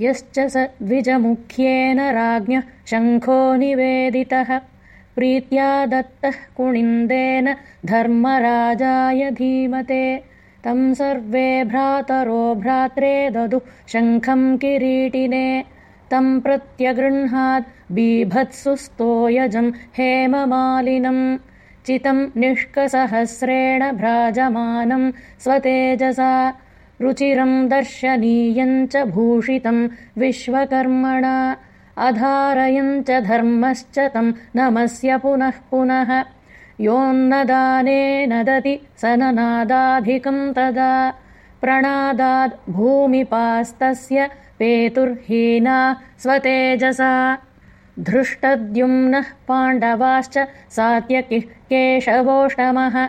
यश्च स द्विजमुख्येन राज्ञः शङ्खो निवेदितः। प्रीत्या दत्तः कुणिन्देन धर्मराजाय धीमते। तं सर्वे भ्रातरो भ्रात्रे ददु शङ्खम् किरीटिने। तं प्रत्यगृह्णाद् बीभत्सुस्तोयजम् हेममालिनम् चितम् निष्कसहस्रेण भ्राजमानम् स्वतेजसा रुचिरम् दर्शनीयम् च भूषितम् विश्वकर्मणा अधारयम् च धर्मश्च तम् नमस्य पुनः पुनः। योन्नदानेन दति स ननादाधिकम् तदा। प्रणादाद् भूमिपास्तस्य पेतुर्हीना स्वतेजसा। धृष्टद्युम्नः पाण्डवाश्च सात्यकिः केशवोष्टमः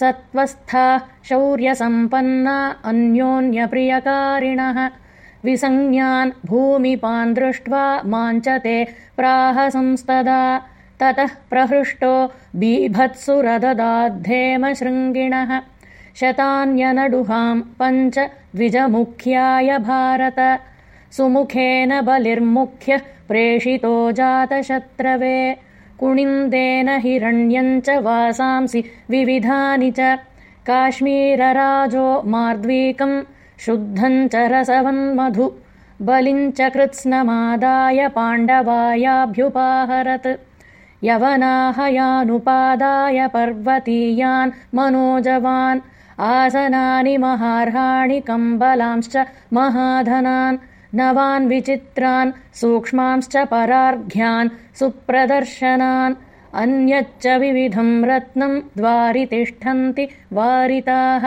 सत्त्वस्था शौर्यसम्पन्ना अन्योन्यप्रियकारिणः। विसञ्ज्ञान् भूमिपान् दृष्ट्वा माञ्च ते प्राहसंस्तदा ततः प्रहृष्टो बीभत्सुरददाद्धेमशृङ्गिणः। शतान्यनडुहाम् पञ्च द्विजमुख्याय भारत। सुमुखेन बलिर्मुख्यः प्रेषितो जातशत्रवे कुणिन्देन हिरण्यम् च वासांसि विविधानि च काश्मीरराजो मार्द्वीकम् शुद्धम् च रसवन्मधु बलिम् च कृत्स्नमादाय पाण्डवायाभ्युपाहरत्। यवनाहयानुपादाय पर्वतीयान् मनोजवान् आसनानि महार्हाणि कम्बलांश्च महाधनान् नवान् विचित्रान् सूक्ष्मांश्च परार्घ्यान् सुप्रदर्शनान्। अन्यच्च विविधम् रत्नम् द्वारि तिष्ठन्ति वारिताः